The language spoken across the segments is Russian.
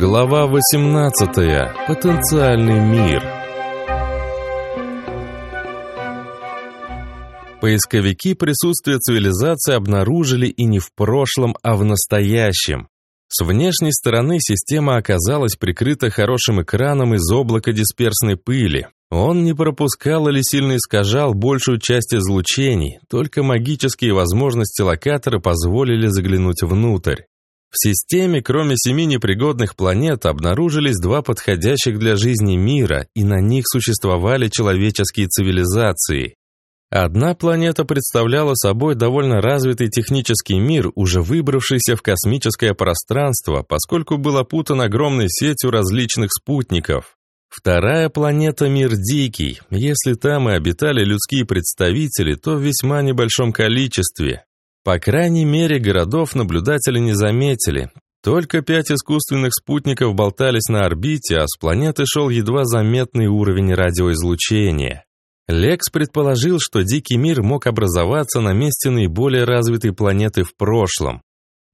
Глава 18. Потенциальный мир. Поисковики присутствие цивилизации обнаружили и не в прошлом, а в настоящем. С внешней стороны система оказалась прикрыта хорошим экраном из облака дисперсной пыли. Он не пропускал или сильно искажал большую часть излучений, только магические возможности локатора позволили заглянуть внутрь. В системе, кроме семи непригодных планет, обнаружились два подходящих для жизни мира, и на них существовали человеческие цивилизации. Одна планета представляла собой довольно развитый технический мир, уже выбравшийся в космическое пространство, поскольку был опутан огромной сетью различных спутников. Вторая планета – мир дикий. Если там и обитали людские представители, то в весьма небольшом количестве. По крайней мере, городов наблюдатели не заметили. Только пять искусственных спутников болтались на орбите, а с планеты шел едва заметный уровень радиоизлучения. Лекс предположил, что Дикий мир мог образоваться на месте наиболее развитой планеты в прошлом.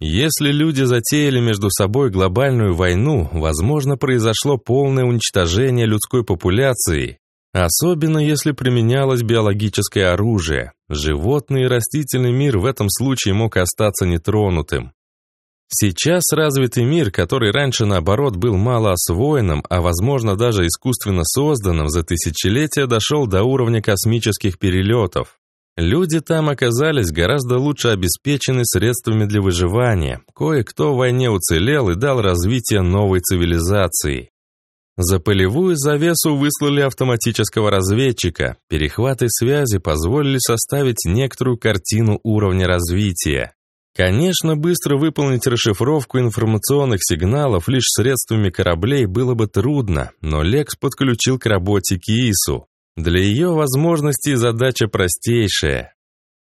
Если люди затеяли между собой глобальную войну, возможно, произошло полное уничтожение людской популяции, Особенно если применялось биологическое оружие. Животный и растительный мир в этом случае мог остаться нетронутым. Сейчас развитый мир, который раньше наоборот был мало освоенным, а возможно даже искусственно созданным, за тысячелетия дошел до уровня космических перелетов. Люди там оказались гораздо лучше обеспечены средствами для выживания. Кое-кто в войне уцелел и дал развитие новой цивилизации. За полевую завесу выслали автоматического разведчика. Перехваты связи позволили составить некоторую картину уровня развития. Конечно, быстро выполнить расшифровку информационных сигналов лишь средствами кораблей было бы трудно, но Лекс подключил к работе Киису. Для ее возможностей задача простейшая.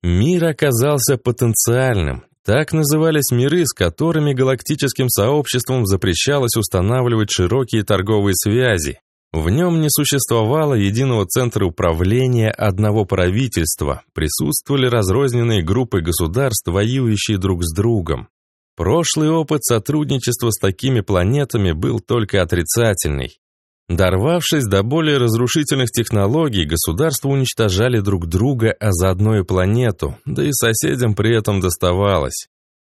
Мир оказался потенциальным, так назывались миры, с которыми галактическим сообществом запрещалось устанавливать широкие торговые связи. В нем не существовало единого центра управления одного правительства, присутствовали разрозненные группы государств, воюющие друг с другом. Прошлый опыт сотрудничества с такими планетами был только отрицательный. Дорвавшись до более разрушительных технологий, государства уничтожали друг друга, а заодно и планету, да и соседям при этом доставалось.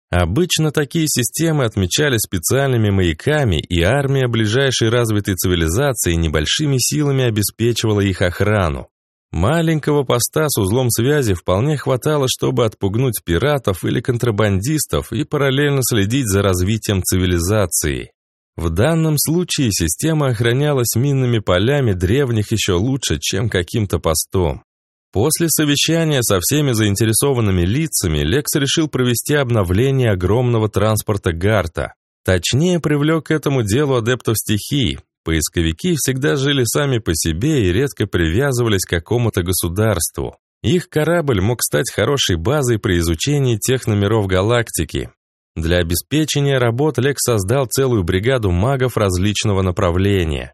Обычно такие системы отмечались специальными маяками, и армия ближайшей развитой цивилизации небольшими силами обеспечивала их охрану. Маленького поста с узлом связи вполне хватало, чтобы отпугнуть пиратов или контрабандистов и параллельно следить за развитием цивилизации. В данном случае система охранялась минными полями древних еще лучше, чем каким-то постом. После совещания со всеми заинтересованными лицами Лекс решил провести обновление огромного транспорта Гарта. Точнее, привлек к этому делу адептов стихий. Поисковики всегда жили сами по себе и редко привязывались к какому-то государству. Их корабль мог стать хорошей базой при изучении тех номеров галактики. Для обеспечения работ Лек создал целую бригаду магов различного направления.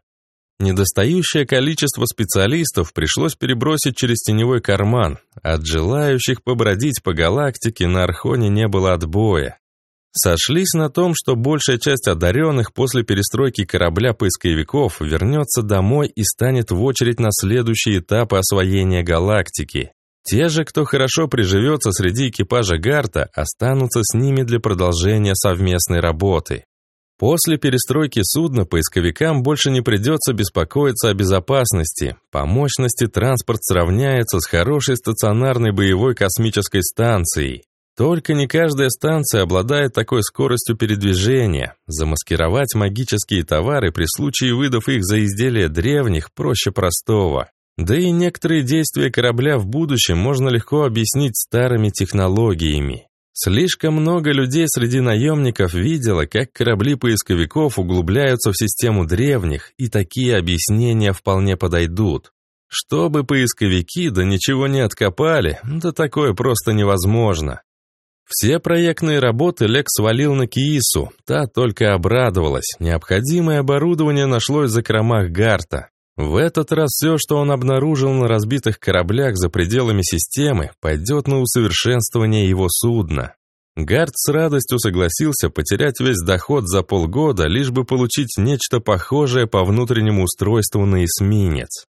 Недостающее количество специалистов пришлось перебросить через теневой карман. От желающих побродить по галактике на Архоне не было отбоя. Сошлись на том, что большая часть одаренных после перестройки корабля поисковиков вернется домой и станет в очередь на следующие этапы освоения галактики. Те же, кто хорошо приживется среди экипажа Гарта, останутся с ними для продолжения совместной работы. После перестройки судна поисковикам больше не придется беспокоиться о безопасности. По мощности транспорт сравняется с хорошей стационарной боевой космической станцией. Только не каждая станция обладает такой скоростью передвижения. Замаскировать магические товары при случае выдав их за изделия древних проще простого. Да и некоторые действия корабля в будущем можно легко объяснить старыми технологиями. Слишком много людей среди наемников видело, как корабли поисковиков углубляются в систему древних, и такие объяснения вполне подойдут. Чтобы поисковики да ничего не откопали, да такое просто невозможно. Все проектные работы Лек свалил на Киису, та только обрадовалась. Необходимое оборудование нашлось за кромах Гарта. В этот раз все, что он обнаружил на разбитых кораблях за пределами системы, пойдет на усовершенствование его судна. Гард с радостью согласился потерять весь доход за полгода, лишь бы получить нечто похожее по внутреннему устройству на эсминец.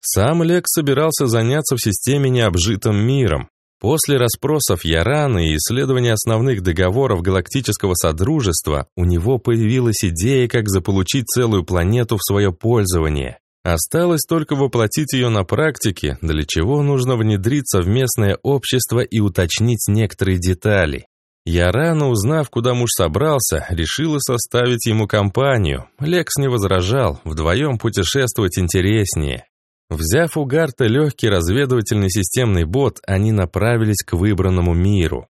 Сам Лекс собирался заняться в системе необжитым миром. После расспросов Яраны и исследования основных договоров Галактического Содружества у него появилась идея, как заполучить целую планету в свое пользование. Осталось только воплотить ее на практике, для чего нужно внедриться в местное общество и уточнить некоторые детали. Я рано узнав, куда муж собрался, решила составить ему компанию. Лекс не возражал, вдвоем путешествовать интереснее. Взяв у Гарта легкий разведывательный системный бот, они направились к выбранному миру.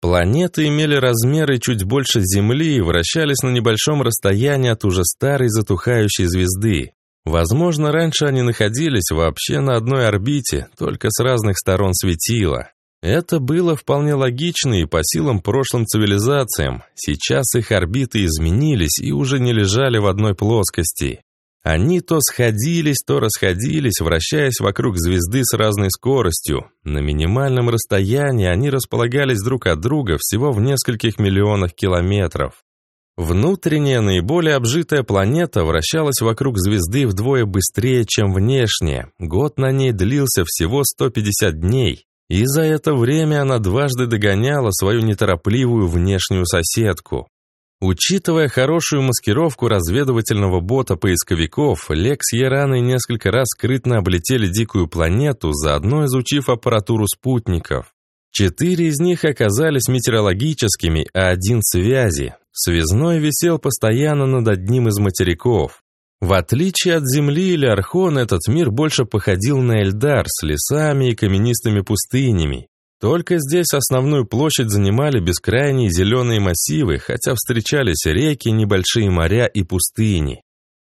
Планеты имели размеры чуть больше Земли и вращались на небольшом расстоянии от уже старой затухающей звезды. Возможно, раньше они находились вообще на одной орбите, только с разных сторон светила. Это было вполне логично и по силам прошлым цивилизациям. Сейчас их орбиты изменились и уже не лежали в одной плоскости. Они то сходились, то расходились, вращаясь вокруг звезды с разной скоростью. На минимальном расстоянии они располагались друг от друга всего в нескольких миллионах километров. Внутренняя, наиболее обжитая планета вращалась вокруг звезды вдвое быстрее, чем внешняя. Год на ней длился всего 150 дней, и за это время она дважды догоняла свою неторопливую внешнюю соседку. Учитывая хорошую маскировку разведывательного бота поисковиков, Лекс и Яраны несколько раз скрытно облетели дикую планету, заодно изучив аппаратуру спутников. Четыре из них оказались метеорологическими, а один — связи. Связной висел постоянно над одним из материков. В отличие от Земли или Архон, этот мир больше походил на Эльдар с лесами и каменистыми пустынями. Только здесь основную площадь занимали бескрайние зеленые массивы, хотя встречались реки, небольшие моря и пустыни.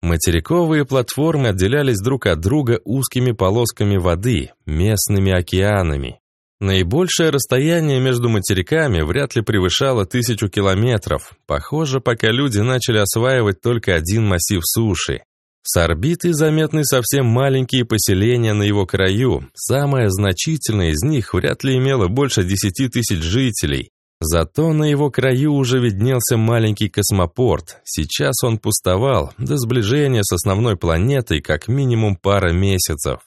Материковые платформы отделялись друг от друга узкими полосками воды, местными океанами. Наибольшее расстояние между материками вряд ли превышало тысячу километров. Похоже, пока люди начали осваивать только один массив суши. С орбиты заметны совсем маленькие поселения на его краю. Самое значительное из них вряд ли имело больше десяти тысяч жителей. Зато на его краю уже виднелся маленький космопорт. Сейчас он пустовал, до сближения с основной планетой как минимум пара месяцев.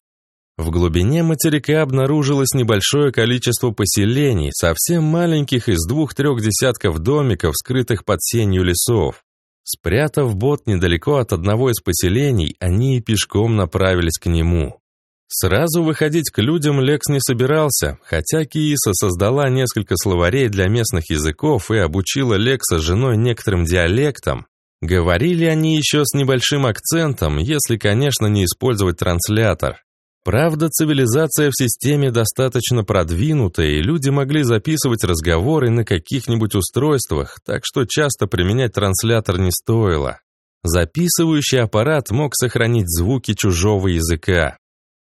В глубине материка обнаружилось небольшое количество поселений, совсем маленьких из двух-трех десятков домиков, скрытых под сенью лесов. Спрятав бот недалеко от одного из поселений, они и пешком направились к нему. Сразу выходить к людям Лекс не собирался, хотя Кииса создала несколько словарей для местных языков и обучила Лекса женой некоторым диалектам. Говорили они еще с небольшим акцентом, если, конечно, не использовать транслятор. Правда, цивилизация в системе достаточно продвинутая, и люди могли записывать разговоры на каких-нибудь устройствах, так что часто применять транслятор не стоило. Записывающий аппарат мог сохранить звуки чужого языка.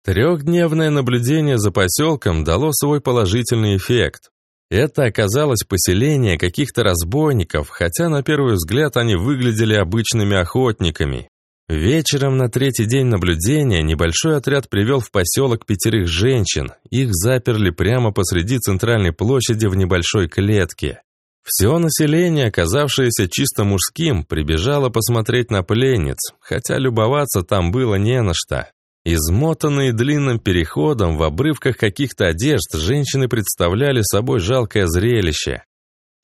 Трехдневное наблюдение за поселком дало свой положительный эффект. Это оказалось поселение каких-то разбойников, хотя на первый взгляд они выглядели обычными охотниками. Вечером на третий день наблюдения небольшой отряд привел в поселок пятерых женщин. Их заперли прямо посреди центральной площади в небольшой клетке. Все население, оказавшееся чисто мужским, прибежало посмотреть на пленниц, хотя любоваться там было не на что. Измотанные длинным переходом в обрывках каких-то одежд, женщины представляли собой жалкое зрелище.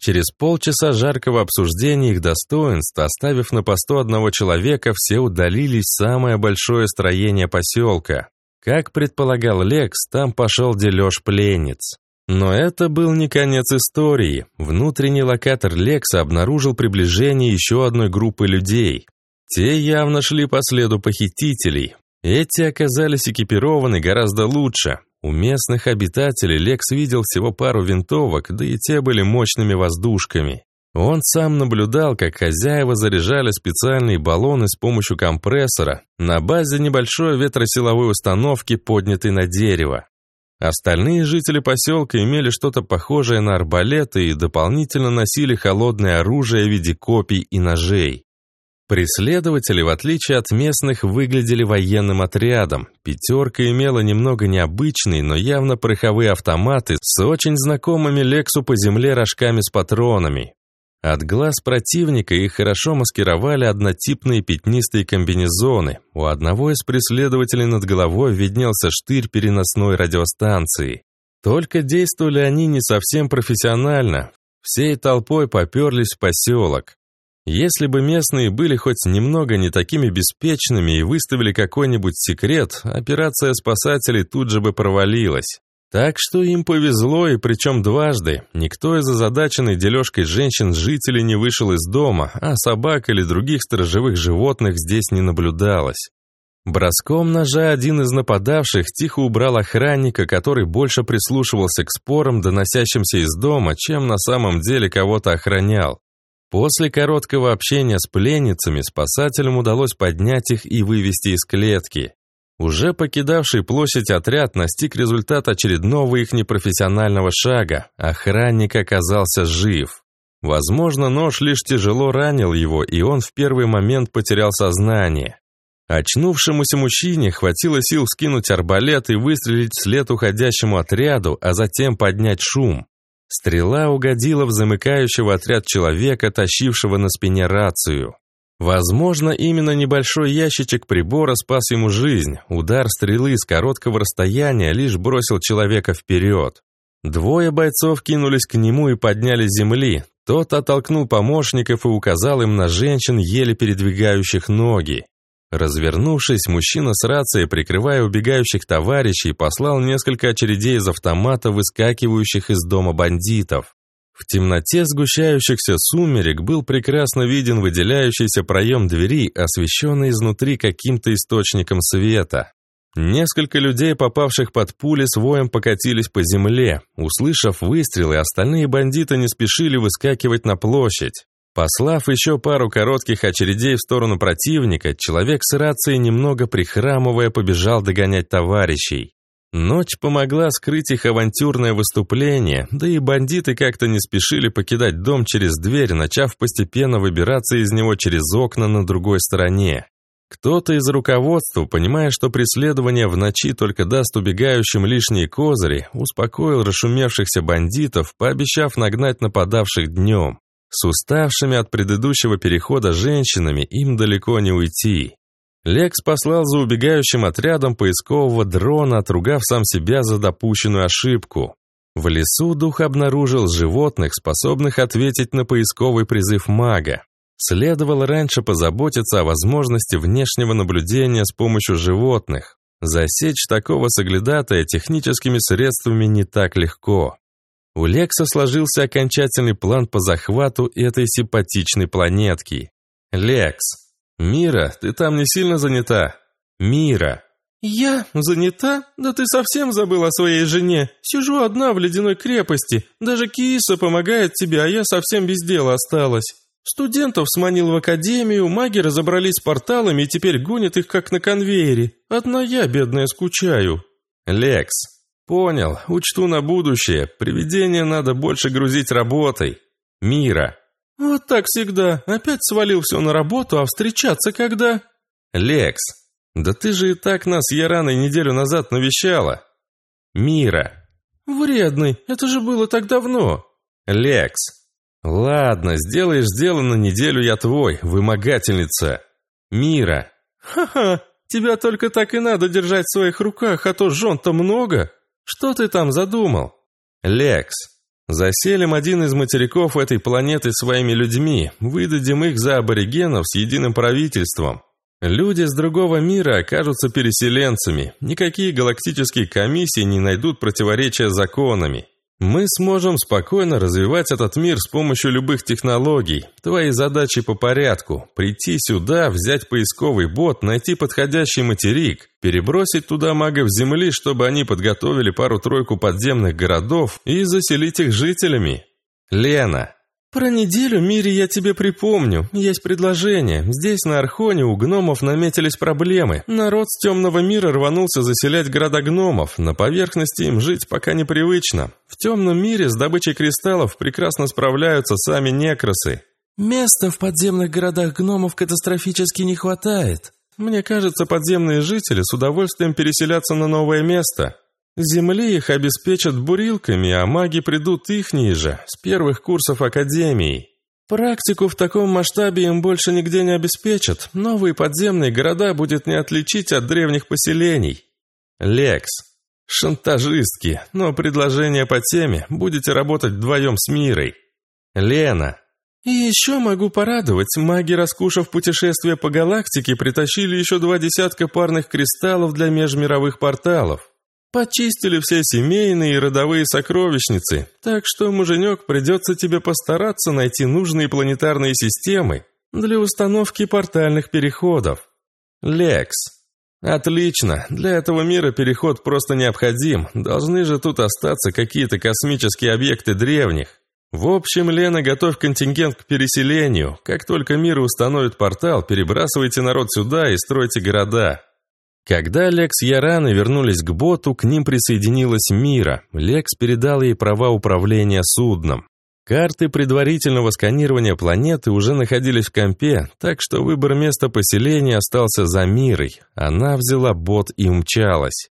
Через полчаса жаркого обсуждения их достоинств, оставив на посту одного человека, все удалились в самое большое строение поселка. Как предполагал Лекс, там пошел дележ пленниц. Но это был не конец истории. Внутренний локатор Лекса обнаружил приближение еще одной группы людей. Те явно шли по следу похитителей. Эти оказались экипированы гораздо лучше. У местных обитателей Лекс видел всего пару винтовок, да и те были мощными воздушками. Он сам наблюдал, как хозяева заряжали специальные баллоны с помощью компрессора на базе небольшой ветросиловой установки, поднятой на дерево. Остальные жители поселка имели что-то похожее на арбалеты и дополнительно носили холодное оружие в виде копий и ножей. Преследователи, в отличие от местных, выглядели военным отрядом. Пятерка имела немного необычные, но явно пороховые автоматы с очень знакомыми Лексу по земле рожками с патронами. От глаз противника их хорошо маскировали однотипные пятнистые комбинезоны. У одного из преследователей над головой виднелся штырь переносной радиостанции. Только действовали они не совсем профессионально. Всей толпой поперлись в поселок. Если бы местные были хоть немного не такими беспечными и выставили какой-нибудь секрет, операция спасателей тут же бы провалилась. Так что им повезло, и причем дважды. Никто из озадаченной дележкой женщин жителей не вышел из дома, а собак или других сторожевых животных здесь не наблюдалось. Броском ножа один из нападавших тихо убрал охранника, который больше прислушивался к спорам, доносящимся из дома, чем на самом деле кого-то охранял. После короткого общения с пленницами спасателям удалось поднять их и вывести из клетки. Уже покидавший площадь отряд настиг результат очередного их непрофессионального шага. Охранник оказался жив. Возможно, нож лишь тяжело ранил его, и он в первый момент потерял сознание. Очнувшемуся мужчине хватило сил скинуть арбалет и выстрелить вслед уходящему отряду, а затем поднять шум. Стрела угодила в замыкающего отряд человека, тащившего на спине рацию. Возможно, именно небольшой ящичек прибора спас ему жизнь. Удар стрелы с короткого расстояния лишь бросил человека вперед. Двое бойцов кинулись к нему и подняли с земли. Тот оттолкнул помощников и указал им на женщин, еле передвигающих ноги. Развернувшись, мужчина с рацией, прикрывая убегающих товарищей, послал несколько очередей из автомата, выскакивающих из дома бандитов. В темноте сгущающихся сумерек был прекрасно виден выделяющийся проем двери, освещенный изнутри каким-то источником света. Несколько людей, попавших под пули, с воем покатились по земле. Услышав выстрелы, остальные бандиты не спешили выскакивать на площадь. Послав еще пару коротких очередей в сторону противника, человек с рацией, немного прихрамывая, побежал догонять товарищей. Ночь помогла скрыть их авантюрное выступление, да и бандиты как-то не спешили покидать дом через дверь, начав постепенно выбираться из него через окна на другой стороне. Кто-то из руководства, понимая, что преследование в ночи только даст убегающим лишние козыри, успокоил расшумевшихся бандитов, пообещав нагнать нападавших днем. С уставшими от предыдущего перехода женщинами им далеко не уйти. Лекс послал за убегающим отрядом поискового дрона, отругав сам себя за допущенную ошибку. В лесу дух обнаружил животных, способных ответить на поисковый призыв мага. Следовало раньше позаботиться о возможности внешнего наблюдения с помощью животных. Засечь такого соглядатая техническими средствами не так легко. У Лекса сложился окончательный план по захвату этой симпатичной планетки. «Лекс! Мира, ты там не сильно занята?» «Мира!» «Я? Занята? Да ты совсем забыл о своей жене. Сижу одна в ледяной крепости. Даже Кииса помогает тебе, а я совсем без дела осталась. Студентов сманил в академию, маги разобрались с порталами и теперь гонят их как на конвейере. Одна я, бедная, скучаю». «Лекс, «Понял, учту на будущее. Привидение надо больше грузить работой. Мира». «Вот так всегда. Опять свалил все на работу, а встречаться когда?» «Лекс, да ты же и так нас Яраной неделю назад навещала». «Мира». «Вредный, это же было так давно». «Лекс». «Ладно, сделаешь дело на неделю я твой, вымогательница». «Мира». «Ха-ха, тебя только так и надо держать в своих руках, а то жен-то много». Что ты там задумал? Лекс. Заселим один из материков этой планеты своими людьми, выдадим их за аборигенов с единым правительством. Люди с другого мира окажутся переселенцами, никакие галактические комиссии не найдут противоречия законами. Мы сможем спокойно развивать этот мир с помощью любых технологий. Твои задачи по порядку. Прийти сюда, взять поисковый бот, найти подходящий материк, перебросить туда магов Земли, чтобы они подготовили пару-тройку подземных городов и заселить их жителями. Лена, «Про неделю, Мире, я тебе припомню. Есть предложение. Здесь, на Архоне, у гномов наметились проблемы. Народ с темного мира рванулся заселять города гномов. На поверхности им жить пока непривычно. В темном мире с добычей кристаллов прекрасно справляются сами некросы. Места в подземных городах гномов катастрофически не хватает. Мне кажется, подземные жители с удовольствием переселятся на новое место. Земли их обеспечат бурилками, а маги придут ихние же, с первых курсов академии. Практику в таком масштабе им больше нигде не обеспечат. Новые подземные города будет не отличить от древних поселений. Лекс. Шантажистки, но предложение по теме будете работать вдвоем с Мирой. Лена. И еще могу порадовать, маги, раскушав путешествие по галактике, притащили еще два десятка парных кристаллов для межмировых порталов. Почистили все семейные и родовые сокровищницы, так что, муженек, придется тебе постараться найти нужные планетарные системы для установки портальных переходов. Лекс. Отлично, для этого мира переход просто необходим, должны же тут остаться какие-то космические объекты древних. В общем, Лена, готовь контингент к переселению. Как только мир установит портал, перебрасывайте народ сюда и стройте города. Когда Лекс и Яраны вернулись к боту, к ним присоединилась Мира. Лекс передал ей права управления судном. Карты предварительного сканирования планеты уже находились в компе, так что выбор места поселения остался за Мирой. Она взяла бот и умчалась.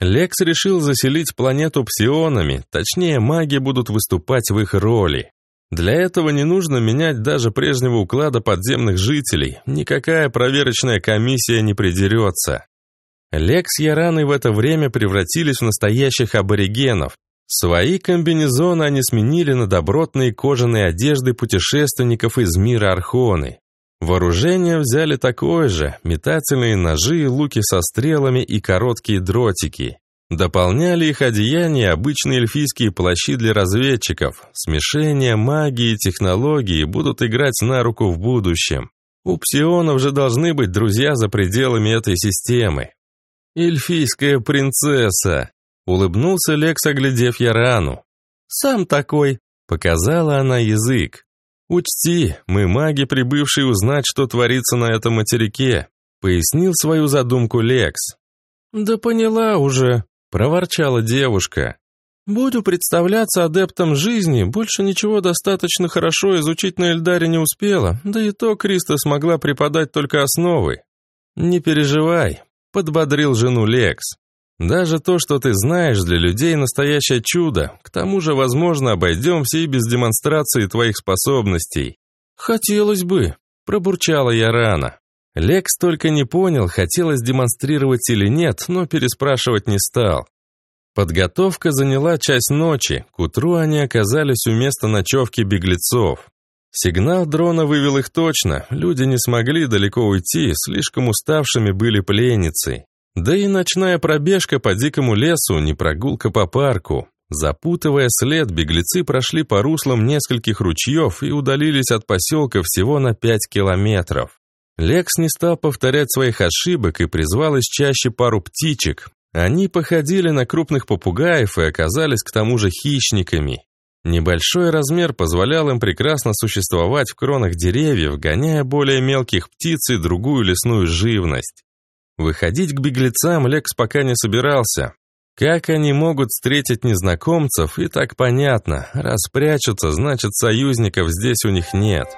Лекс решил заселить планету псионами, точнее маги будут выступать в их роли. Для этого не нужно менять даже прежнего уклада подземных жителей, никакая проверочная комиссия не придерется. Лекс и Яраны в это время превратились в настоящих аборигенов. Свои комбинезоны они сменили на добротные кожаные одежды путешественников из мира Архоны. Вооружение взяли такое же, метательные ножи, луки со стрелами и короткие дротики. Дополняли их одеяния обычные эльфийские плащи для разведчиков. Смешение магии и технологии будут играть на руку в будущем. У псионов же должны быть друзья за пределами этой системы. «Эльфийская принцесса!» — улыбнулся Лекс, оглядев Ярану. «Сам такой!» — показала она язык. «Учти, мы маги, прибывшие узнать, что творится на этом материке», — пояснил свою задумку Лекс. «Да поняла уже», — проворчала девушка. «Буду представляться адептом жизни, больше ничего достаточно хорошо изучить на Эльдаре не успела, да и то Криста смогла преподать только основы. Не переживай, Подбодрил жену Лекс. Даже то, что ты знаешь, для людей настоящее чудо. К тому же, возможно, обойдемся и без демонстрации твоих способностей. Хотелось бы, пробурчала я рано. Лекс только не понял, хотелось демонстрировать или нет, но переспрашивать не стал. Подготовка заняла часть ночи. К утру они оказались у места ночевки беглецов. Сигнал дрона вывел их точно, люди не смогли далеко уйти, слишком уставшими были пленницы. Да и ночная пробежка по дикому лесу, не прогулка по парку. Запутывая след, беглецы прошли по руслам нескольких ручьев и удалились от поселка всего на пять километров. Лекс не стал повторять своих ошибок и призвал из чаще пару птичек. Они походили на крупных попугаев и оказались к тому же хищниками. Небольшой размер позволял им прекрасно существовать в кронах деревьев, гоняя более мелких птиц и другую лесную живность. Выходить к беглецам Лекс пока не собирался. Как они могут встретить незнакомцев, и так понятно. Раз прячутся, значит союзников здесь у них нет.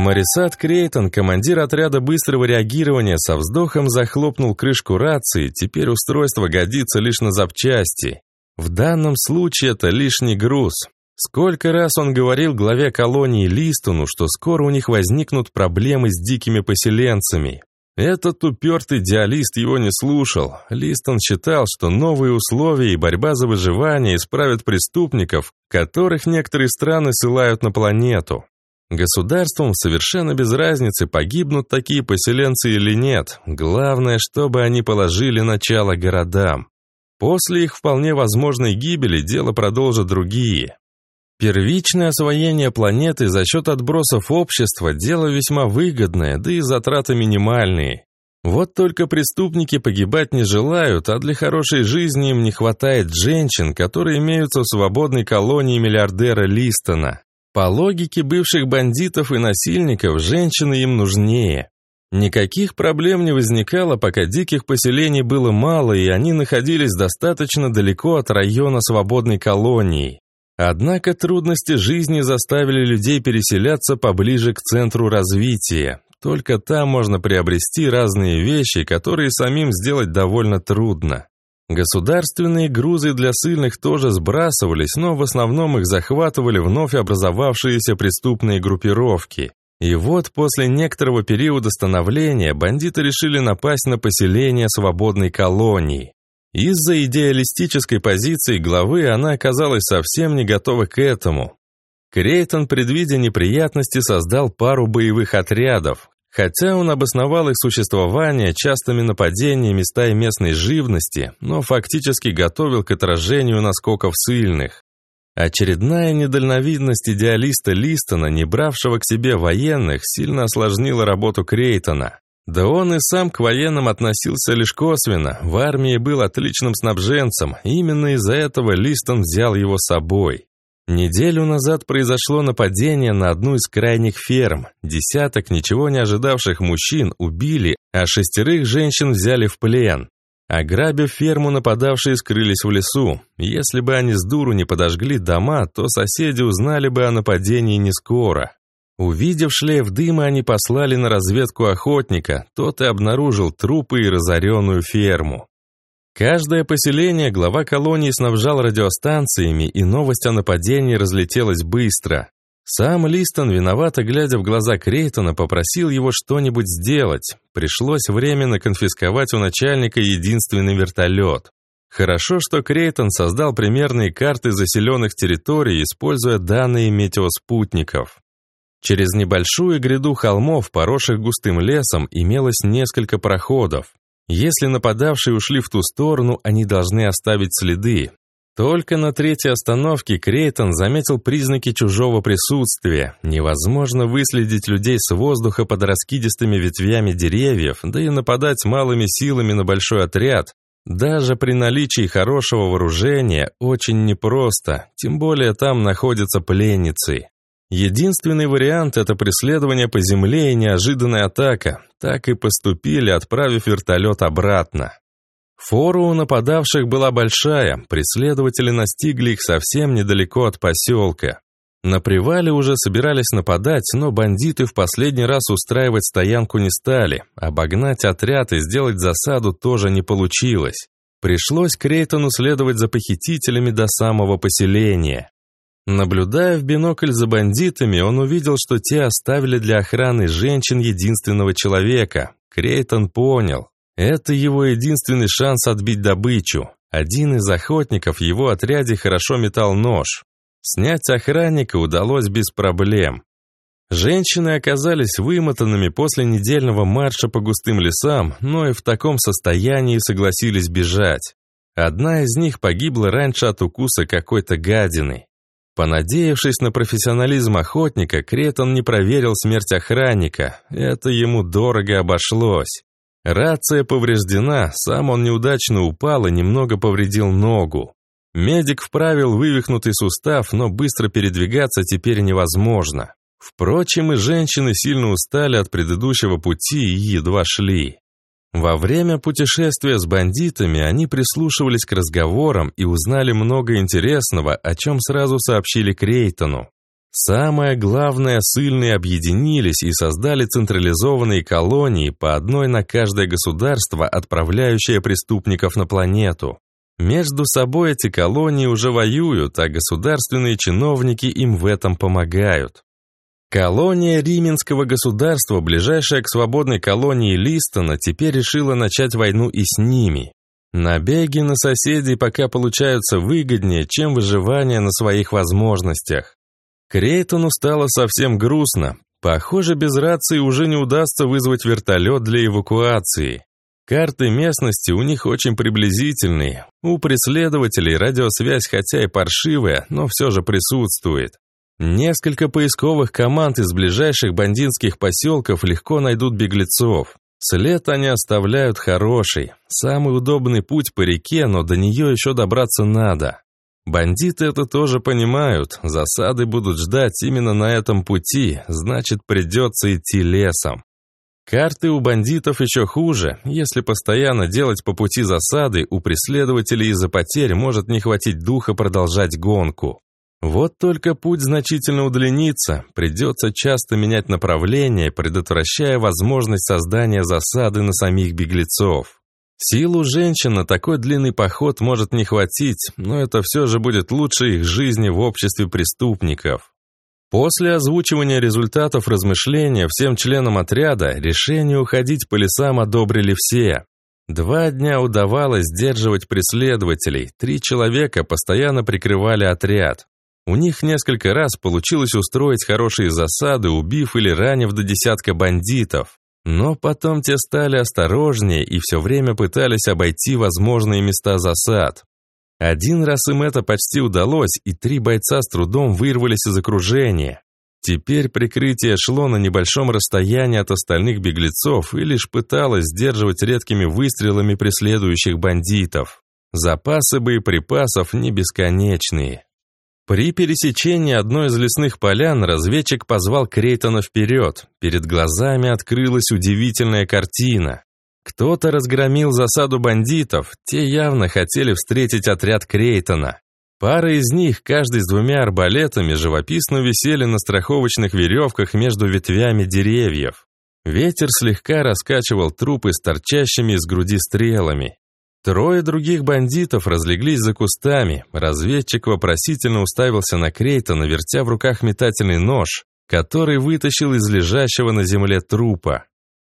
Марисат Крейтон, командир отряда быстрого реагирования, со вздохом захлопнул крышку рации, теперь устройство годится лишь на запчасти. В данном случае это лишний груз. Сколько раз он говорил главе колонии Листону, что скоро у них возникнут проблемы с дикими поселенцами. Этот упертый идеалист его не слушал. Листон считал, что новые условия и борьба за выживание исправят преступников, которых некоторые страны ссылают на планету. Государствам совершенно без разницы, погибнут такие поселенцы или нет. Главное, чтобы они положили начало городам. После их вполне возможной гибели дело продолжат другие. Первичное освоение планеты за счет отбросов общества – дело весьма выгодное, да и затраты минимальные. Вот только преступники погибать не желают, а для хорошей жизни им не хватает женщин, которые имеются в свободной колонии миллиардера Листона. По логике бывших бандитов и насильников, женщины им нужнее. Никаких проблем не возникало, пока диких поселений было мало, и они находились достаточно далеко от района свободной колонии. Однако трудности жизни заставили людей переселяться поближе к центру развития. Только там можно приобрести разные вещи, которые самим сделать довольно трудно. Государственные грузы для сильных тоже сбрасывались, но в основном их захватывали вновь образовавшиеся преступные группировки. И вот после некоторого периода становления бандиты решили напасть на поселение свободной колонии. Из-за идеалистической позиции главы она оказалась совсем не готова к этому. Крейтон, предвидя неприятности, создал пару боевых отрядов. Хотя он обосновал их существование частыми нападениями стаи местной живности, но фактически готовил к отражению наскоков сильных. Очередная недальновидность идеалиста Листона, не бравшего к себе военных, сильно осложнила работу Крейтона. Да он и сам к военным относился лишь косвенно, в армии был отличным снабженцем, именно из-за этого Листон взял его с собой. Неделю назад произошло нападение на одну из крайних ферм. Десяток ничего не ожидавших мужчин убили, а шестерых женщин взяли в плен. Ограбив ферму, нападавшие скрылись в лесу. Если бы они с дуру не подожгли дома, то соседи узнали бы о нападении не скоро. Увидев шлейф дыма, они послали на разведку охотника, тот и обнаружил трупы и разоренную ферму. Каждое поселение глава колонии снабжал радиостанциями, и новость о нападении разлетелась быстро. Сам Листон, виновато глядя в глаза Крейтона, попросил его что-нибудь сделать. Пришлось временно конфисковать у начальника единственный вертолет. Хорошо, что Крейтон создал примерные карты заселенных территорий, используя данные метеоспутников. Через небольшую гряду холмов, поросших густым лесом, имелось несколько проходов. Если нападавшие ушли в ту сторону, они должны оставить следы. Только на третьей остановке Крейтон заметил признаки чужого присутствия. Невозможно выследить людей с воздуха под раскидистыми ветвями деревьев, да и нападать малыми силами на большой отряд. Даже при наличии хорошего вооружения очень непросто, тем более там находятся пленницы. Единственный вариант – это преследование по земле и неожиданная атака. Так и поступили, отправив вертолет обратно. Фора у нападавших была большая, преследователи настигли их совсем недалеко от поселка. На привале уже собирались нападать, но бандиты в последний раз устраивать стоянку не стали. Обогнать отряд и сделать засаду тоже не получилось. Пришлось Крейтону следовать за похитителями до самого поселения. Наблюдая в бинокль за бандитами, он увидел, что те оставили для охраны женщин единственного человека. Крейтон понял, это его единственный шанс отбить добычу. Один из охотников в его отряде хорошо метал нож. Снять охранника удалось без проблем. Женщины оказались вымотанными после недельного марша по густым лесам, но и в таком состоянии согласились бежать. Одна из них погибла раньше от укуса какой-то гадины. Понадеявшись на профессионализм охотника, Кретон не проверил смерть охранника. Это ему дорого обошлось. Рация повреждена, сам он неудачно упал и немного повредил ногу. Медик вправил вывихнутый сустав, но быстро передвигаться теперь невозможно. Впрочем, и женщины сильно устали от предыдущего пути и едва шли. Во время путешествия с бандитами они прислушивались к разговорам и узнали много интересного, о чем сразу сообщили Крейтону. Самое главное, сильные объединились и создали централизованные колонии, по одной на каждое государство, отправляющее преступников на планету. Между собой эти колонии уже воюют, а государственные чиновники им в этом помогают. Колония Рименского государства, ближайшая к свободной колонии Листона, теперь решила начать войну и с ними. Набеги на соседей пока получаются выгоднее, чем выживание на своих возможностях. Крейтону стало совсем грустно. Похоже, без рации уже не удастся вызвать вертолет для эвакуации. Карты местности у них очень приблизительные. У преследователей радиосвязь хотя и паршивая, но все же присутствует. Несколько поисковых команд из ближайших бандитских поселков легко найдут беглецов. След они оставляют хороший. Самый удобный путь по реке, но до нее еще добраться надо. Бандиты это тоже понимают, засады будут ждать именно на этом пути, значит придется идти лесом. Карты у бандитов еще хуже. Если постоянно делать по пути засады, у преследователей из-за потерь может не хватить духа продолжать гонку. Вот только путь значительно удлинится, придется часто менять направление, предотвращая возможность создания засады на самих беглецов. Силу женщин на такой длинный поход может не хватить, но это все же будет лучше их жизни в обществе преступников. После озвучивания результатов размышления всем членам отряда решение уходить по лесам одобрили все. Два дня удавалось сдерживать преследователей, три человека постоянно прикрывали отряд. У них несколько раз получилось устроить хорошие засады, убив или ранив до десятка бандитов. Но потом те стали осторожнее и все время пытались обойти возможные места засад. Один раз им это почти удалось, и три бойца с трудом вырвались из окружения. Теперь прикрытие шло на небольшом расстоянии от остальных беглецов и лишь пыталось сдерживать редкими выстрелами преследующих бандитов. Запасы боеприпасов не бесконечные. При пересечении одной из лесных полян разведчик позвал Крейтона вперед. Перед глазами открылась удивительная картина. Кто-то разгромил засаду бандитов, те явно хотели встретить отряд Крейтона. Пара из них, каждый с двумя арбалетами, живописно висели на страховочных веревках между ветвями деревьев. Ветер слегка раскачивал трупы с торчащими из груди стрелами. Трое других бандитов разлеглись за кустами. Разведчик вопросительно уставился на Крейтона, вертя в руках метательный нож, который вытащил из лежащего на земле трупа.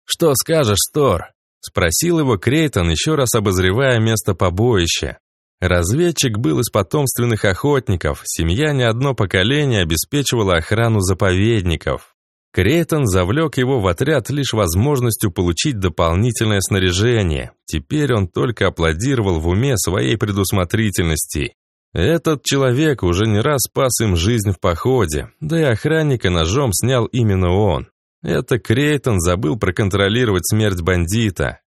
«Что скажешь, Стор?» — спросил его Крейтон, еще раз обозревая место побоища. Разведчик был из потомственных охотников, семья не одно поколение обеспечивала охрану заповедников. Крейтон завлек его в отряд лишь возможностью получить дополнительное снаряжение. Теперь он только аплодировал в уме своей предусмотрительности. Этот человек уже не раз спас им жизнь в походе, да и охранника ножом снял именно он. Это Крейтон забыл проконтролировать смерть бандита.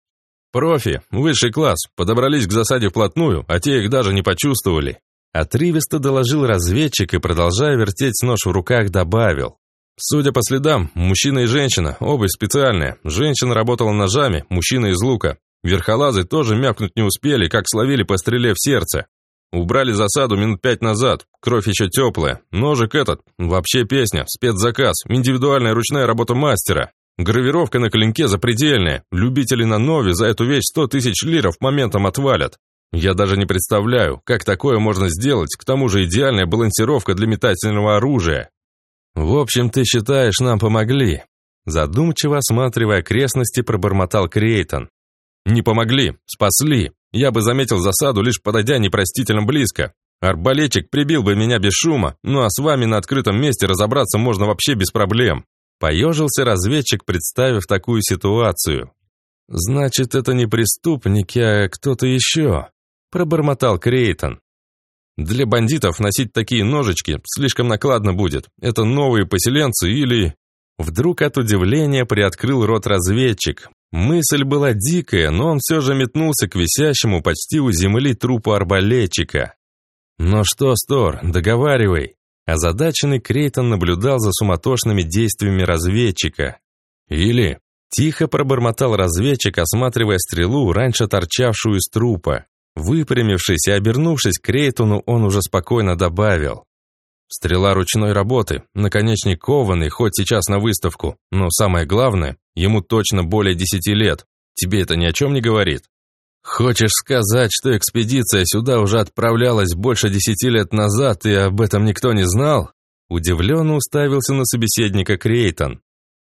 «Профи, высший класс, подобрались к засаде вплотную, а те их даже не почувствовали». Отрывисто доложил разведчик и, продолжая вертеть нож в руках, добавил. Судя по следам, мужчина и женщина, обувь специальная. Женщина работала ножами, мужчина из лука. Верхолазы тоже мякнуть не успели, как словили по стреле в сердце. Убрали засаду минут пять назад, кровь еще теплая. Ножик этот, вообще песня, спецзаказ, индивидуальная ручная работа мастера. Гравировка на клинке запредельная. Любители на нове за эту вещь сто тысяч лиров моментом отвалят. Я даже не представляю, как такое можно сделать, к тому же идеальная балансировка для метательного оружия. «В общем, ты считаешь, нам помогли?» Задумчиво осматривая окрестности, пробормотал Крейтон. «Не помогли, спасли. Я бы заметил засаду, лишь подойдя непростительно близко. Арбалетчик прибил бы меня без шума, ну а с вами на открытом месте разобраться можно вообще без проблем». Поежился разведчик, представив такую ситуацию. «Значит, это не преступники, а кто-то еще», – пробормотал Крейтон. Для бандитов носить такие ножички слишком накладно будет. Это новые поселенцы или... Вдруг от удивления приоткрыл рот разведчик. Мысль была дикая, но он все же метнулся к висящему почти у земли трупу арбалетчика. «Ну что, Стор, договаривай». Озадаченный Крейтон наблюдал за суматошными действиями разведчика. «Или...» Тихо пробормотал разведчик, осматривая стрелу, раньше торчавшую из трупа. Выпрямившись и обернувшись к Крейтону, он уже спокойно добавил. «Стрела ручной работы, наконечник кованый, хоть сейчас на выставку, но самое главное, ему точно более десяти лет. Тебе это ни о чем не говорит?» «Хочешь сказать, что экспедиция сюда уже отправлялась больше десяти лет назад, и об этом никто не знал?» Удивленно уставился на собеседника Крейтон.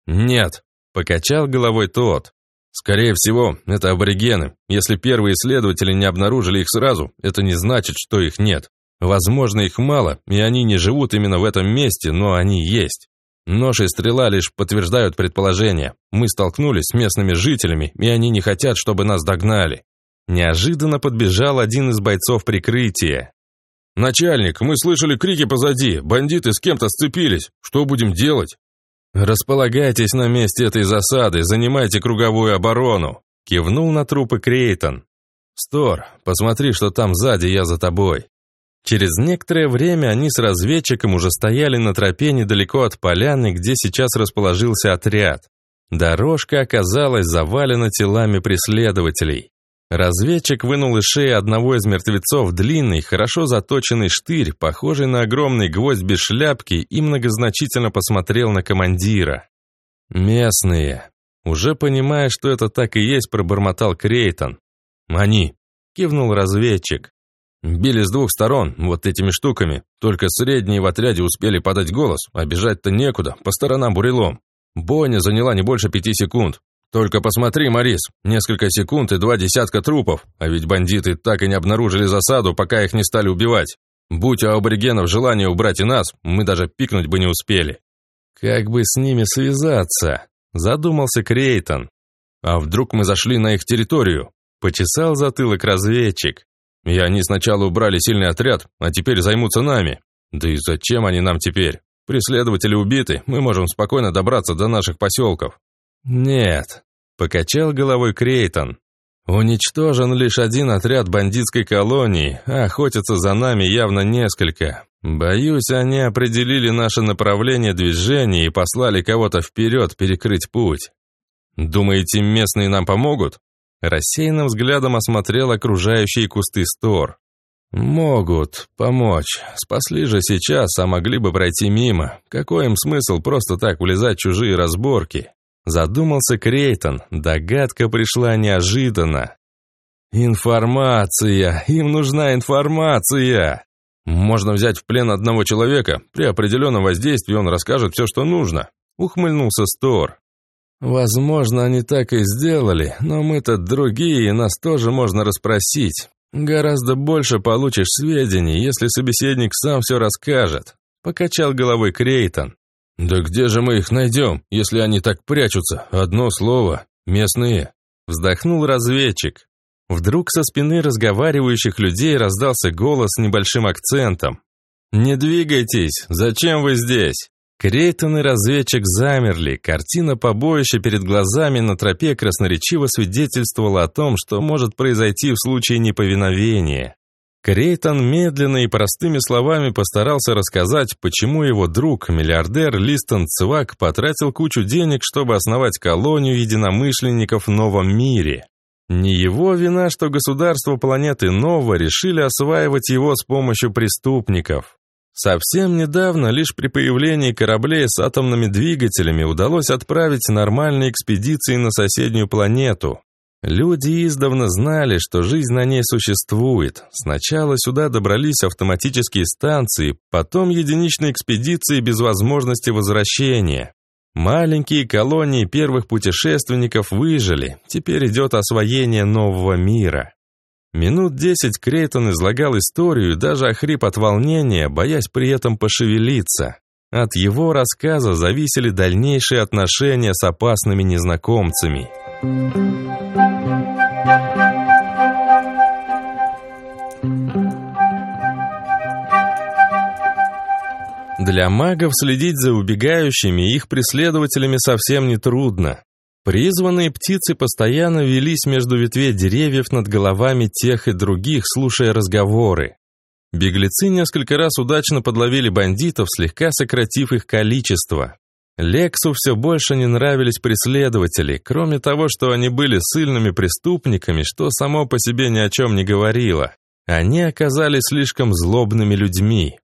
«Нет», — покачал головой тот. Скорее всего, это аборигены. Если первые исследователи не обнаружили их сразу, это не значит, что их нет. Возможно, их мало, и они не живут именно в этом месте, но они есть. Нож и стрела лишь подтверждают предположение. Мы столкнулись с местными жителями, и они не хотят, чтобы нас догнали. Неожиданно подбежал один из бойцов прикрытия. «Начальник, мы слышали крики позади, бандиты с кем-то сцепились. Что будем делать?» «Располагайтесь на месте этой засады, занимайте круговую оборону», — кивнул на трупы Крейтон. «Стор, посмотри, что там сзади, я за тобой». Через некоторое время они с разведчиком уже стояли на тропе недалеко от поляны, где сейчас расположился отряд. Дорожка оказалась завалена телами преследователей. Разведчик вынул из шеи одного из мертвецов длинный, хорошо заточенный штырь, похожий на огромный гвоздь без шляпки, и многозначительно посмотрел на командира. «Местные». Уже понимая, что это так и есть, пробормотал Крейтон. «Они», — кивнул разведчик. «Били с двух сторон, вот этими штуками. Только средние в отряде успели подать голос, а бежать-то некуда, по сторонам бурелом. Бойня заняла не больше пяти секунд. Только посмотри, Морис, несколько секунд и два десятка трупов, а ведь бандиты так и не обнаружили засаду, пока их не стали убивать. Будь у аборигенов желание убрать и нас, мы даже пикнуть бы не успели. Как бы с ними связаться? Задумался Крейтон. А вдруг мы зашли на их территорию? Почесал затылок разведчик. И они сначала убрали сильный отряд, а теперь займутся нами. Да и зачем они нам теперь? Преследователи убиты, мы можем спокойно добраться до наших поселков. «Нет», — покачал головой Крейтон. «Уничтожен лишь один отряд бандитской колонии, а охотятся за нами явно несколько. Боюсь, они определили наше направление движения и послали кого-то вперед перекрыть путь. Думаете, местные нам помогут?» Рассеянным взглядом осмотрел окружающие кусты стор. «Могут помочь. Спасли же сейчас, а могли бы пройти мимо. Какой им смысл просто так влезать в чужие разборки?» Задумался Крейтон, догадка пришла неожиданно. «Информация! Им нужна информация!» «Можно взять в плен одного человека. При определенном воздействии он расскажет все, что нужно», — ухмыльнулся Стор. «Возможно, они так и сделали, но мы-то другие, и нас тоже можно расспросить. Гораздо больше получишь сведений, если собеседник сам все расскажет», — покачал головой Крейтон. «Да где же мы их найдем, если они так прячутся? Одно слово. Местные». Вздохнул разведчик. Вдруг со спины разговаривающих людей раздался голос с небольшим акцентом. «Не двигайтесь! Зачем вы здесь?» Крейтон и разведчик замерли. Картина побоища перед глазами на тропе красноречиво свидетельствовала о том, что может произойти в случае неповиновения. Крейтон медленно и простыми словами постарался рассказать, почему его друг, миллиардер Листон Цвак, потратил кучу денег, чтобы основать колонию единомышленников в новом мире. Не его вина, что государства планеты Нова решили осваивать его с помощью преступников. Совсем недавно, лишь при появлении кораблей с атомными двигателями, удалось отправить нормальные экспедиции на соседнюю планету. Люди издавна знали, что жизнь на ней существует. Сначала сюда добрались автоматические станции, потом единичные экспедиции без возможности возвращения. Маленькие колонии первых путешественников выжили, теперь идет освоение нового мира. Минут десять Крейтон излагал историю, даже охрип от волнения, боясь при этом пошевелиться. От его рассказа зависели дальнейшие отношения с опасными незнакомцами. Для магов следить за убегающими и их преследователями совсем не трудно. Призванные птицы постоянно велись между ветвей деревьев над головами тех и других, слушая разговоры. Беглецы несколько раз удачно подловили бандитов, слегка сократив их количество. Лексу все больше не нравились преследователи, кроме того, что они были сильными преступниками, что само по себе ни о чем не говорило. Они оказались слишком злобными людьми.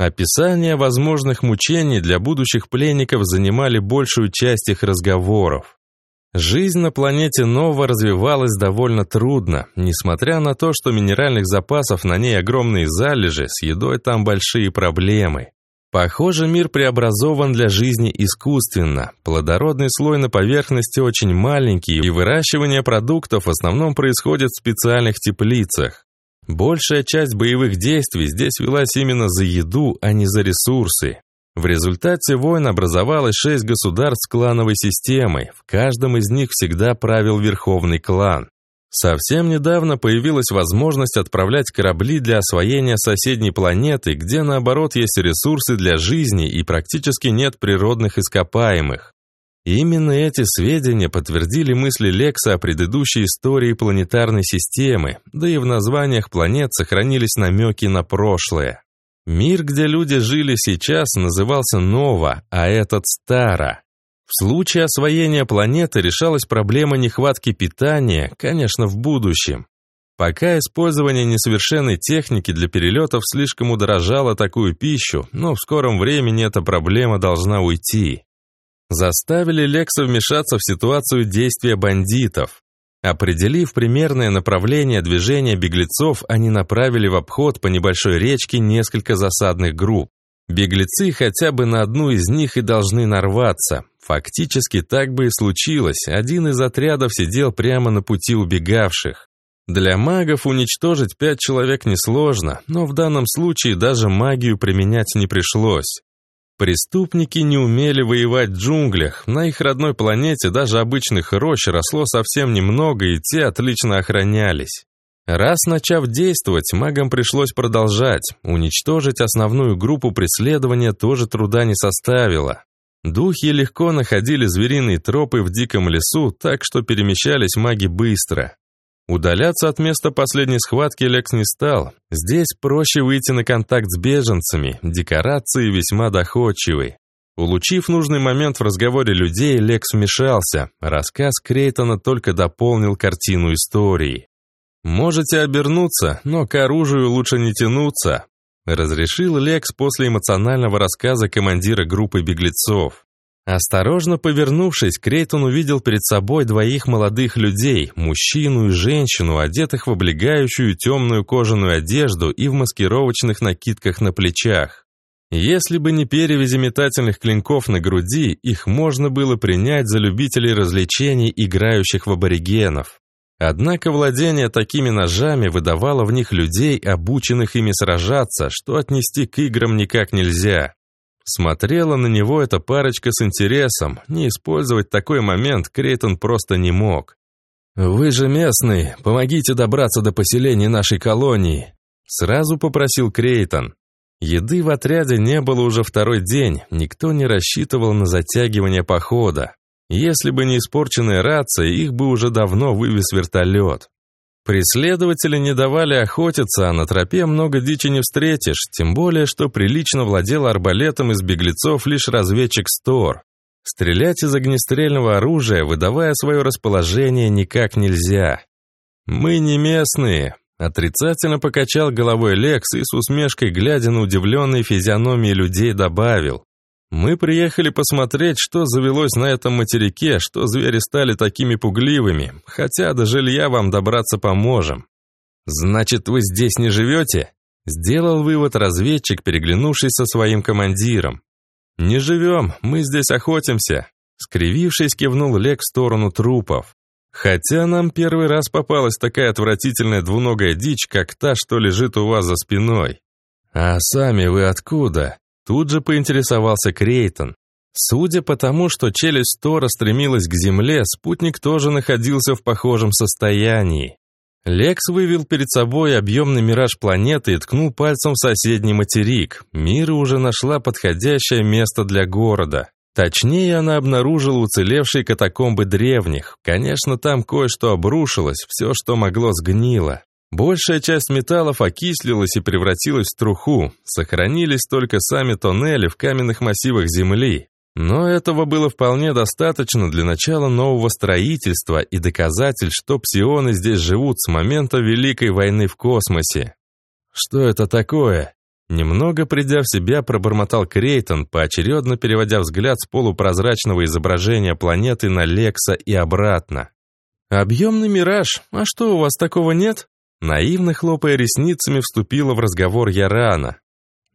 Описания возможных мучений для будущих пленников занимали большую часть их разговоров. Жизнь на планете Нова развивалась довольно трудно, несмотря на то, что минеральных запасов на ней огромные залежи, с едой там большие проблемы. Похоже, мир преобразован для жизни искусственно. Плодородный слой на поверхности очень маленький, и выращивание продуктов в основном происходит в специальных теплицах. Большая часть боевых действий здесь велась именно за еду, а не за ресурсы. В результате войн образовалось шесть государств клановой системой, в каждом из них всегда правил верховный клан. Совсем недавно появилась возможность отправлять корабли для освоения соседней планеты, где наоборот есть ресурсы для жизни и практически нет природных ископаемых. Именно эти сведения подтвердили мысли Лекса о предыдущей истории планетарной системы, да и в названиях планет сохранились намеки на прошлое. Мир, где люди жили сейчас, назывался Нова, а этот Стара. В случае освоения планеты решалась проблема нехватки питания, конечно, в будущем. Пока использование несовершенной техники для перелетов слишком удорожало такую пищу, но в скором времени эта проблема должна уйти. Заставили Лекса вмешаться в ситуацию действия бандитов. Определив примерное направление движения беглецов, они направили в обход по небольшой речке несколько засадных групп. Беглецы хотя бы на одну из них и должны нарваться. Фактически так бы и случилось. Один из отрядов сидел прямо на пути убегавших. Для магов уничтожить пять человек несложно, но в данном случае даже магию применять не пришлось. Преступники не умели воевать в джунглях, на их родной планете даже обычных рощ росло совсем немного, и те отлично охранялись. Раз начав действовать, магам пришлось продолжать, уничтожить основную группу преследования тоже труда не составило. Духи легко находили звериные тропы в диком лесу, так что перемещались маги быстро. Удаляться от места последней схватки Лекс не стал. Здесь проще выйти на контакт с беженцами, декорации весьма доходчивы. Улучив нужный момент в разговоре людей, Лекс вмешался. Рассказ Крейтона только дополнил картину истории. «Можете обернуться, но к оружию лучше не тянуться», разрешил Лекс после эмоционального рассказа командира группы беглецов. Осторожно повернувшись, Крейтон увидел перед собой двоих молодых людей, мужчину и женщину, одетых в облегающую темную кожаную одежду и в маскировочных накидках на плечах. Если бы не перевязи метательных клинков на груди, их можно было принять за любителей развлечений, играющих в аборигенов. Однако владение такими ножами выдавало в них людей, обученных ими сражаться, что отнести к играм никак нельзя. Смотрела на него эта парочка с интересом. Не использовать такой момент Крейтон просто не мог. «Вы же местный, помогите добраться до поселения нашей колонии», сразу попросил Крейтон. Еды в отряде не было уже второй день, никто не рассчитывал на затягивание похода. Если бы не испорченная рация, их бы уже давно вывез вертолет. Преследователи не давали охотиться, а на тропе много дичи не встретишь, тем более, что прилично владел арбалетом из беглецов лишь разведчик Стор. Стрелять из огнестрельного оружия, выдавая свое расположение, никак нельзя. «Мы не местные», — отрицательно покачал головой Лекс и с усмешкой, глядя на удивленные физиономии людей, добавил. Мы приехали посмотреть, что завелось на этом материке, что звери стали такими пугливыми, хотя до жилья вам добраться поможем. Значит, вы здесь не живете? Сделал вывод разведчик, переглянувшись со своим командиром. Не живем, мы здесь охотимся. Скривившись, кивнул Лек в сторону трупов. Хотя нам первый раз попалась такая отвратительная двуногая дичь, как та, что лежит у вас за спиной. А сами вы откуда? Тут же поинтересовался Крейтон. Судя по тому, что челюсть Тора стремилась к земле, спутник тоже находился в похожем состоянии. Лекс вывел перед собой объемный мираж планеты и ткнул пальцем в соседний материк. Мира уже нашла подходящее место для города. Точнее, она обнаружила уцелевшие катакомбы древних. Конечно, там кое-что обрушилось, все, что могло, сгнило. Большая часть металлов окислилась и превратилась в труху, сохранились только сами тоннели в каменных массивах земли. Но этого было вполне достаточно для начала нового строительства и доказательств, что псионы здесь живут с момента Великой войны в космосе. Что это такое? Немного придя в себя, пробормотал Крейтон, поочередно переводя взгляд с полупрозрачного изображения планеты на Лекса и обратно. «Объемный мираж, а что, у вас такого нет?» Наивно хлопая ресницами, вступила в разговор Ярана.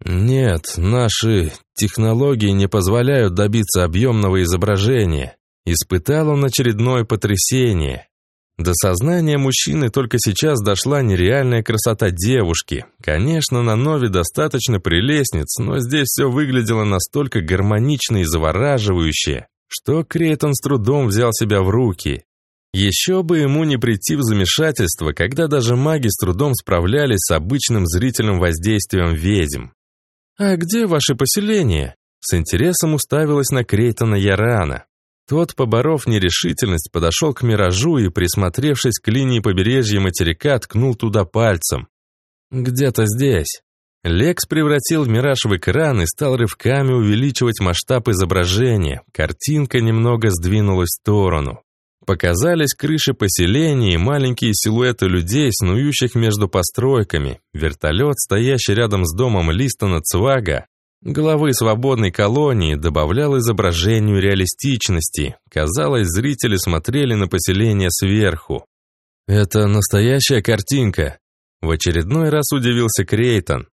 «Нет, наши технологии не позволяют добиться объемного изображения». Испытал он очередное потрясение. До сознания мужчины только сейчас дошла нереальная красота девушки. Конечно, на Нове достаточно прелестниц, но здесь все выглядело настолько гармонично и завораживающе, что Крейтон с трудом взял себя в руки. Еще бы ему не прийти в замешательство, когда даже маги с трудом справлялись с обычным зрительным воздействием ведьм. «А где ваше поселение?» С интересом уставилась на Крейтона Ярана. Тот, поборов нерешительность, подошел к миражу и, присмотревшись к линии побережья материка, ткнул туда пальцем. «Где-то здесь». Лекс превратил мираж в экран и стал рывками увеличивать масштаб изображения. Картинка немного сдвинулась в сторону. Показались крыши поселений маленькие силуэты людей, снующих между постройками. Вертолет, стоящий рядом с домом Листона Цвага, главы свободной колонии, добавлял изображению реалистичности. Казалось, зрители смотрели на поселение сверху. «Это настоящая картинка», — в очередной раз удивился Крейтон.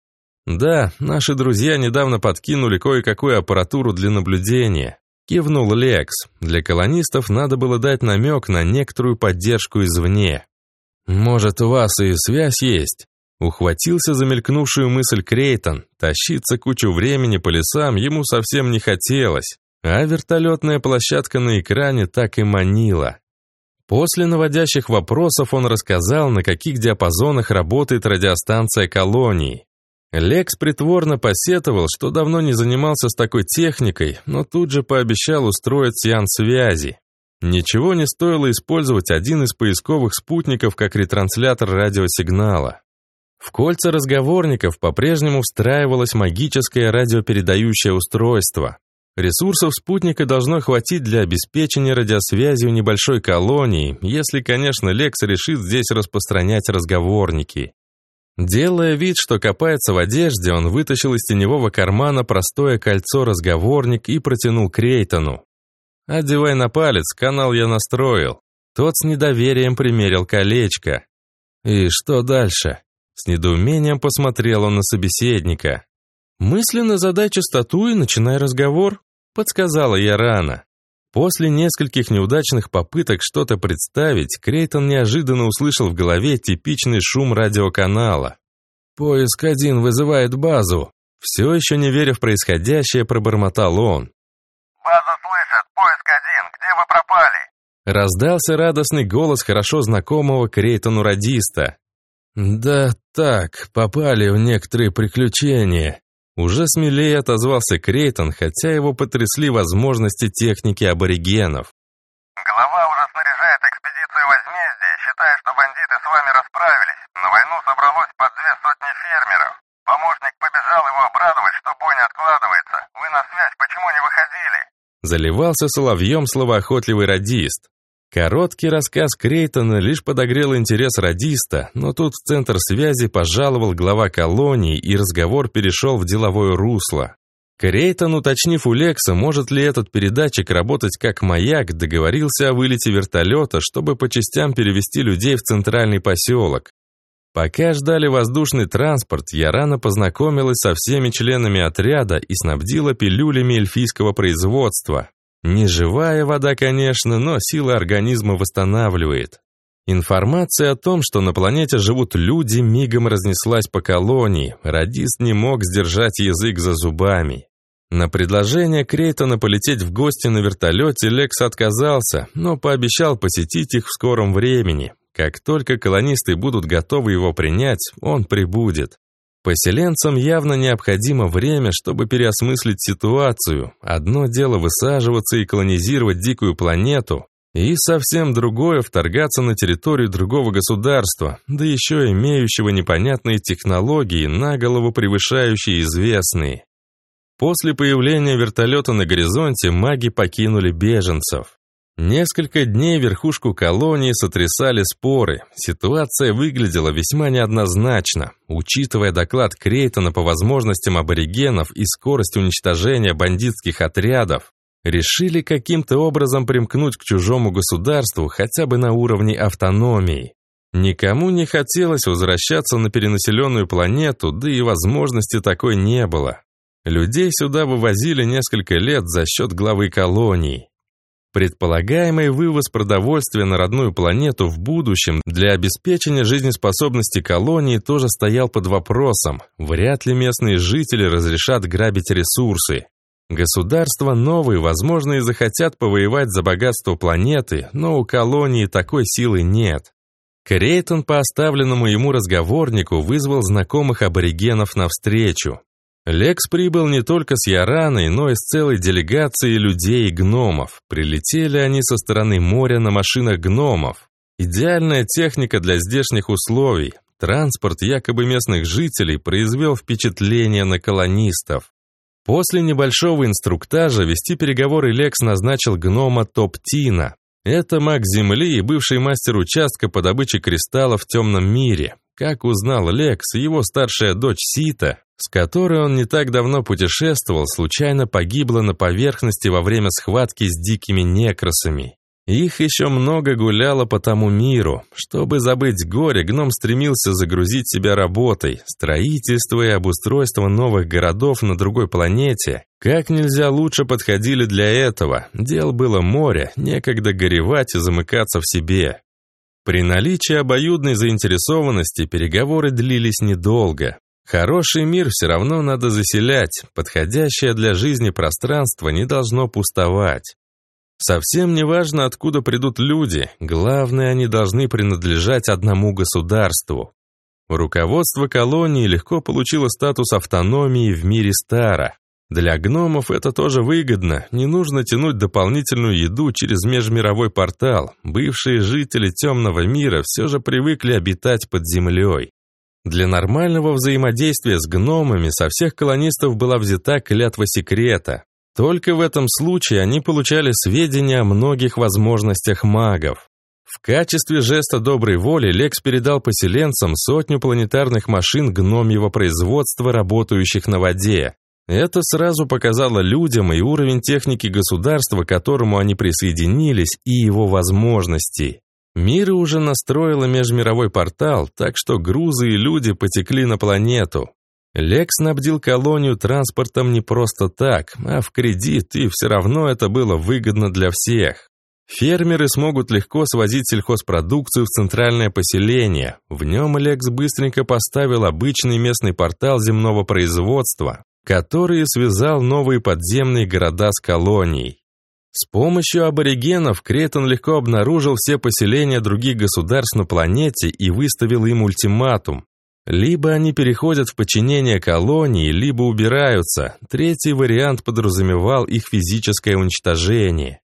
«Да, наши друзья недавно подкинули кое-какую аппаратуру для наблюдения», — кивнул Лекс. «Для колонистов надо было дать намек на некоторую поддержку извне». «Может, у вас и связь есть?» Ухватился за мелькнувшую мысль Крейтон. Тащиться кучу времени по лесам ему совсем не хотелось, а вертолетная площадка на экране так и манила. После наводящих вопросов он рассказал, на каких диапазонах работает радиостанция колонии. Лекс притворно посетовал, что давно не занимался с такой техникой, но тут же пообещал устроить сеанс связи. Ничего не стоило использовать один из поисковых спутников как ретранслятор радиосигнала. В кольца разговорников по-прежнему встраивалось магическое радиопередающее устройство. Ресурсов спутника должно хватить для обеспечения радиосвязи у небольшой колонии, если, конечно, Лекс решит здесь распространять разговорники. Делая вид, что копается в одежде, он вытащил из теневого кармана простое кольцо-разговорник и протянул Крейтону. «Одевай на палец, канал я настроил». Тот с недоверием примерил колечко. «И что дальше?» С недоумением посмотрел он на собеседника. «Мысленно задай частоту и начинай разговор», — подсказала я рано. После нескольких неудачных попыток что-то представить, Крейтон неожиданно услышал в голове типичный шум радиоканала. «Поиск один вызывает базу». Все еще не веря в происходящее, пробормотал он. «База слышит! Поиск один! Где вы пропали?» Раздался радостный голос хорошо знакомого Крейтону радиста. «Да так, попали в некоторые приключения», уже смелее отозвался Крейтон, хотя его потрясли возможности техники аборигенов. Глава уже снаряжает экспедицию возмездия, считая, что бандиты с вами расправились. На войну собралось по две сотни фермеров. Помощник побежал его обрадовать, что бой не откладывается. Вы на связь почему не выходили? Заливался соловьем словоохотливый радист. Короткий рассказ Крейтона лишь подогрел интерес радиста, но тут в центр связи пожаловал глава колонии, и разговор перешел в деловое русло. Крейтон, уточнив у Лекса, может ли этот передатчик работать как маяк, договорился о вылете вертолета, чтобы по частям перевести людей в центральный поселок. Пока ждали воздушный транспорт, я рано познакомилась со всеми членами отряда и снабдила пилюлями эльфийского производства. Не живая вода, конечно, но сила организма восстанавливает. Информация о том, что на планете живут люди, мигом разнеслась по колонии. Радист не мог сдержать язык за зубами. На предложение Крейтона полететь в гости на вертолете Лекс отказался, но пообещал посетить их в скором времени. Как только колонисты будут готовы его принять, он прибудет. Поселенцам явно необходимо время, чтобы переосмыслить ситуацию. Одно дело высаживаться и колонизировать дикую планету, и совсем другое вторгаться на территорию другого государства, да еще имеющего непонятные технологии, на голову превышающие известные. После появления вертолета на горизонте маги покинули беженцев. Несколько дней верхушку колонии сотрясали споры. Ситуация выглядела весьма неоднозначно. Учитывая доклад Крейтона по возможностям аборигенов и скорость уничтожения бандитских отрядов, решили каким-то образом примкнуть к чужому государству хотя бы на уровне автономии. Никому не хотелось возвращаться на перенаселенную планету, да и возможности такой не было. Людей сюда вывозили несколько лет за счет главы колонии. Предполагаемый вывоз продовольствия на родную планету в будущем для обеспечения жизнеспособности колонии тоже стоял под вопросом. Вряд ли местные жители разрешат грабить ресурсы. Государства новые, возможно, и захотят повоевать за богатство планеты, но у колонии такой силы нет. Крейтон по оставленному ему разговорнику вызвал знакомых аборигенов навстречу. Лекс прибыл не только с Яраной, но и с целой делегацией людей и гномов. Прилетели они со стороны моря на машинах гномов. Идеальная техника для здешних условий. транспорт якобы местных жителей произвел впечатление на колонистов. После небольшого инструктажа вести переговоры Лекс назначил гнома Топтина. Это маг Земли и бывший мастер участка по добыче кристаллов в темном мире. Как узнал Лекс, его старшая дочь Сита, с которой он не так давно путешествовал, случайно погибла на поверхности во время схватки с дикими некросами. Их еще много гуляло по тому миру. Чтобы забыть горе, гном стремился загрузить себя работой, строительство и обустройство новых городов на другой планете. Как нельзя лучше подходили для этого. Дел было море, некогда горевать и замыкаться в себе. При наличии обоюдной заинтересованности переговоры длились недолго. Хороший мир все равно надо заселять, подходящее для жизни пространство не должно пустовать. Совсем не важно, откуда придут люди, главное, они должны принадлежать одному государству. Руководство колонии легко получило статус автономии в мире Стара. Для гномов это тоже выгодно, не нужно тянуть дополнительную еду через межмировой портал. Бывшие жители темного мира все же привыкли обитать под землей. Для нормального взаимодействия с гномами со всех колонистов была взята клятва секрета. Только в этом случае они получали сведения о многих возможностях магов. В качестве жеста доброй воли Лекс передал поселенцам сотню планетарных машин гномьего производства, работающих на воде. Это сразу показало людям и уровень техники государства, к которому они присоединились, и его возможности. Мир уже настроила межмировой портал, так что грузы и люди потекли на планету. Лекс снабдил колонию транспортом не просто так, а в кредит, и все равно это было выгодно для всех. Фермеры смогут легко свозить сельхозпродукцию в центральное поселение. В нем Лекс быстренько поставил обычный местный портал земного производства, который связал новые подземные города с колонией. С помощью аборигенов Кретон легко обнаружил все поселения других государств на планете и выставил им ультиматум либо они переходят в подчинение колонии, либо убираются. Третий вариант подразумевал их физическое уничтожение.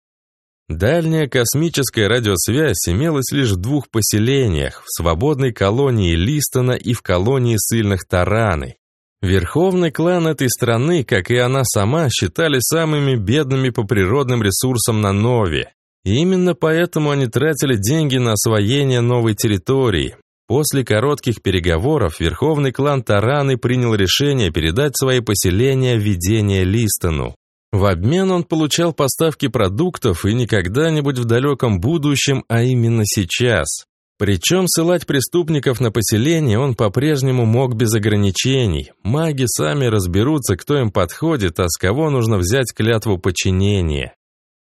Дальняя космическая радиосвязь имелась лишь в двух поселениях, в свободной колонии Листона и в колонии сильных Тараны. Верховный клан этой страны, как и она сама, считали самыми бедными по природным ресурсам на Нове. И именно поэтому они тратили деньги на освоение новой территории, После коротких переговоров верховный клан Тараны принял решение передать свои поселения в ведение Листону. В обмен он получал поставки продуктов и не когда-нибудь в далеком будущем, а именно сейчас. Причем ссылать преступников на поселение он по-прежнему мог без ограничений. Маги сами разберутся, кто им подходит, а с кого нужно взять клятву подчинения.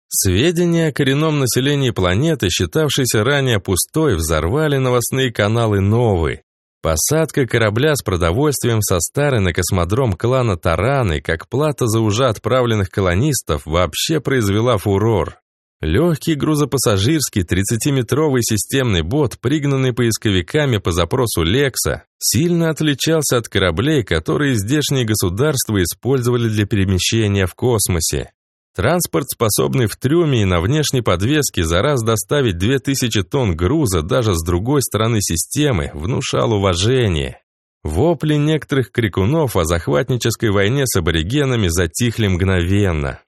Сведения о коренном населении планеты, считавшейся ранее пустой, взорвали новостные каналы новые. Посадка корабля с продовольствием со старой на космодром клана Тараны, как плата за уже отправленных колонистов, вообще произвела фурор. Легкий грузопассажирский 30-метровый системный бот, пригнанный поисковиками по запросу Лекса, сильно отличался от кораблей, которые здешние государства использовали для перемещения в космосе. Транспорт, способный в трюме и на внешней подвеске за раз доставить 2000 тонн груза даже с другой стороны системы, внушал уважение. Вопли некоторых крикунов о захватнической войне с аборигенами затихли мгновенно.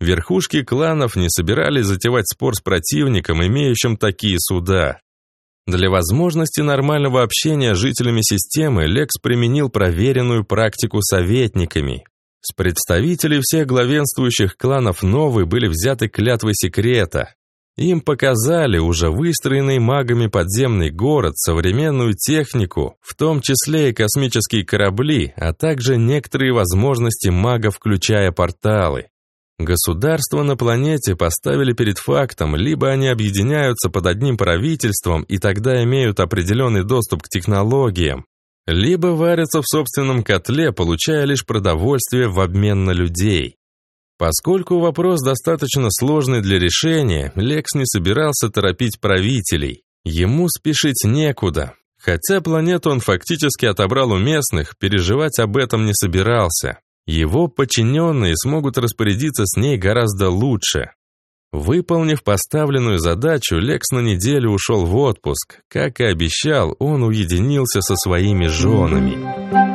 Верхушки кланов не собирались затевать спор с противником, имеющим такие суда. Для возможности нормального общения с жителями системы Лекс применил проверенную практику советниками. С представителей всех главенствующих кланов Новой были взяты клятвы секрета. Им показали уже выстроенный магами подземный город, современную технику, в том числе и космические корабли, а также некоторые возможности магов, включая порталы. Государства на планете поставили перед фактом, либо они объединяются под одним правительством и тогда имеют определенный доступ к технологиям, либо варятся в собственном котле, получая лишь продовольствие в обмен на людей. Поскольку вопрос достаточно сложный для решения, Лекс не собирался торопить правителей. Ему спешить некуда. Хотя планету он фактически отобрал у местных, переживать об этом не собирался. Его подчиненные смогут распорядиться с ней гораздо лучше. Выполнив поставленную задачу, Лекс на неделю ушел в отпуск. Как и обещал, он уединился со своими женами.